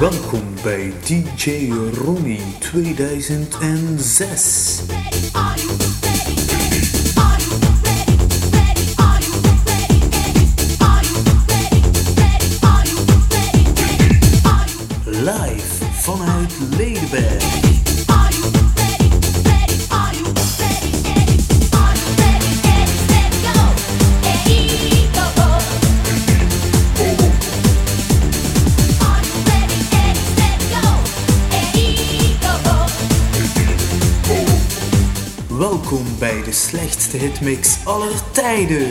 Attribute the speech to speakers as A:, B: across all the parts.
A: Welkom bij DJ Ronnie 2006. Bij de slechtste hitmix aller tijden.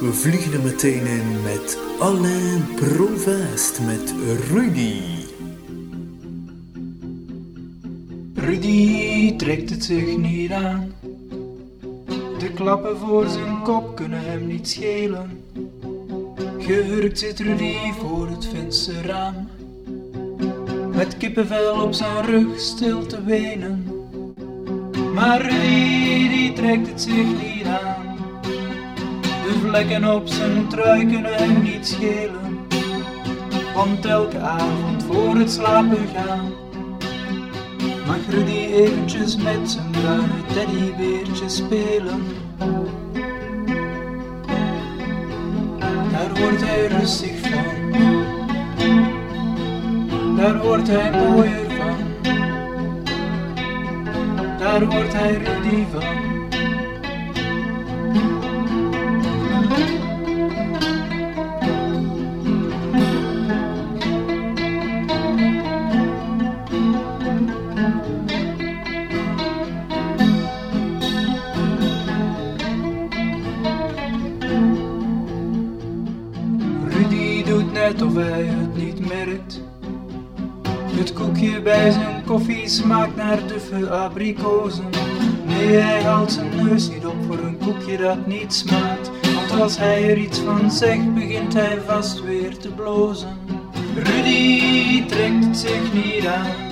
A: We vliegen er meteen in met Alain Provest met Rudy.
B: Rudy trekt het zich niet aan. De klappen voor zijn kop kunnen hem niet schelen. Gehurkt zit Rudy voor het vensterraam. Met kippenvel op zijn rug stil te wenen. Maar Rudy die trekt het zich niet aan. De vlekken op zijn trui kunnen hem niet schelen. Want elke avond voor het slapen gaan Mag Rudy eventjes met zijn bruine teddybeertje spelen? Rustig. Daar wordt hij mooier van. Daar wordt hij Rudy van. Of hij het niet merkt. Het koekje bij zijn koffie smaakt naar duffe abrikozen. Nee, hij haalt zijn neus niet op voor een koekje dat niet smaakt. Want als hij er iets van zegt, begint hij vast weer te blozen. Rudy trekt het zich niet aan.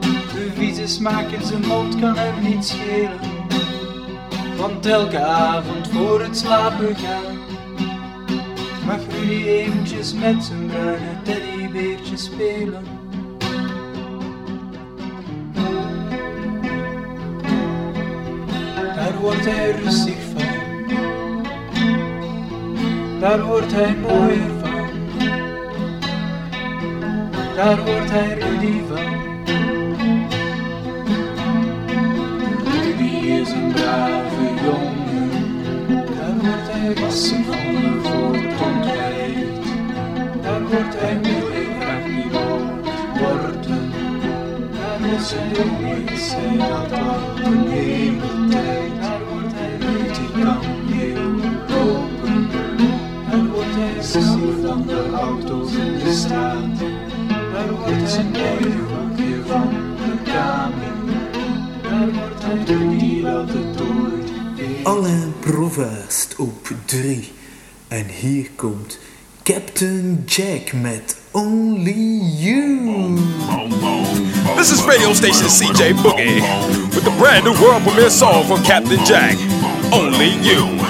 B: De vieze smaak in zijn mond kan hem niet schelen. Want elke avond voor het slapen gaan Mag Rudy eventjes met zijn bruine teddybeertje spelen? Daar wordt hij rustig van. Daar wordt hij mooier van. Daar wordt hij Rudy van. Rudy is een brave Zij dat al een tijd. Wordt lopen. Daar wordt hij dan de auto's in de straat. Daar wordt mooier hoekje van de kamer. Daar wordt hij heeft.
A: Alain Provest op 3. En hier komt Captain Jack met Only You.
C: This is radio station CJ Boogie with the brand new world premiere song from Captain Jack, Only You.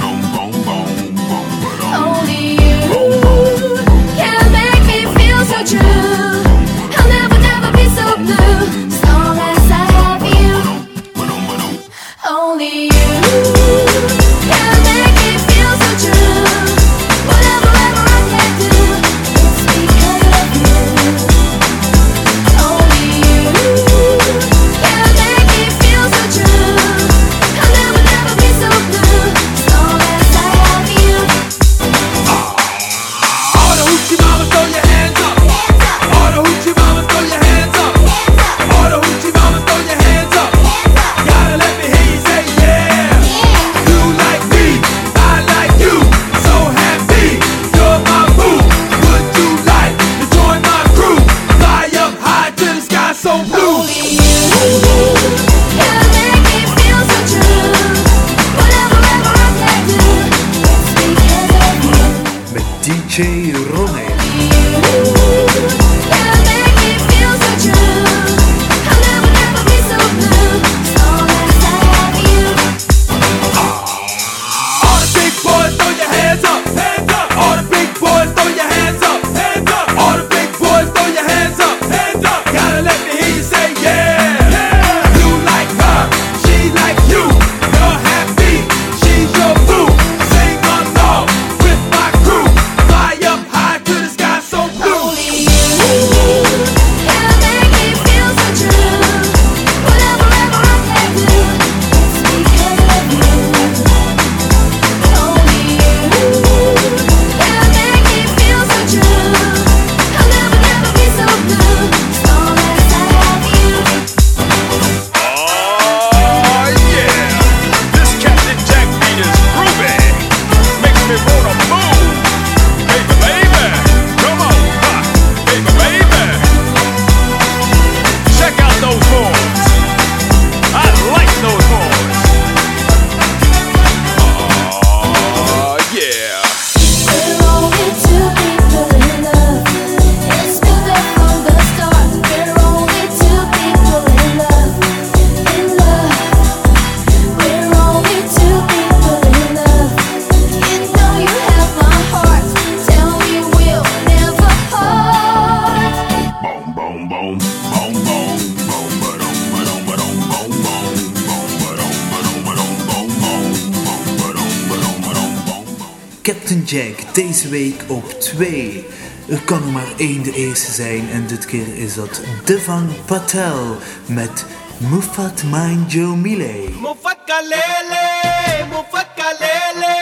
D: Jack.
A: Deze week op 2. Er kan er maar één de eerste zijn en dit keer is dat Devan Patel met Mufat Mind Joe Mile.
D: Mufat Kalele, Mufat Kalele,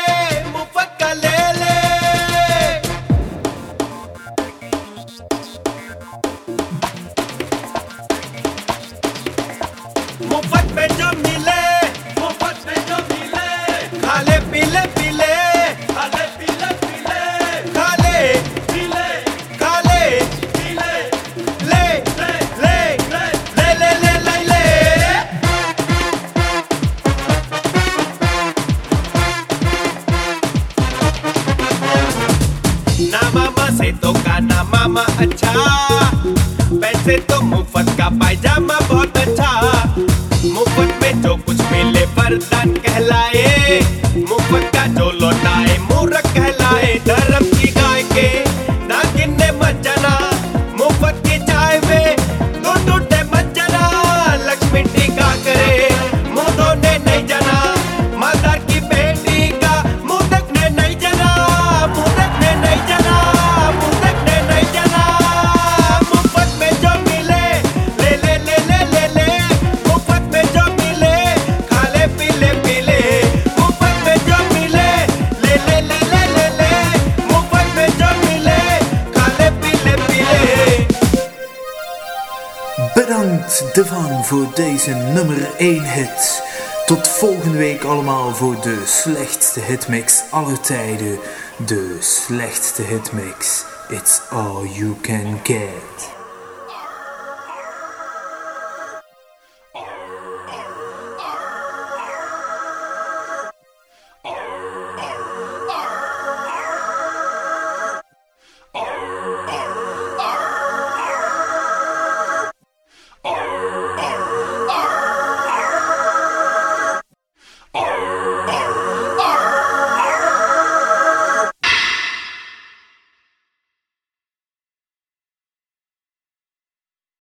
D: Mufat Kalele. Mufat Benjamin. तो गाना मामा अच्छा। पैसे तो मुफ़्त का पायजामा बहुत अच्छा। मुफ़्त में जो कुछ मिले बर्तन
A: de van voor deze nummer 1 hit. Tot volgende week allemaal voor de slechtste hitmix aller tijden. De slechtste hitmix. It's all you can get.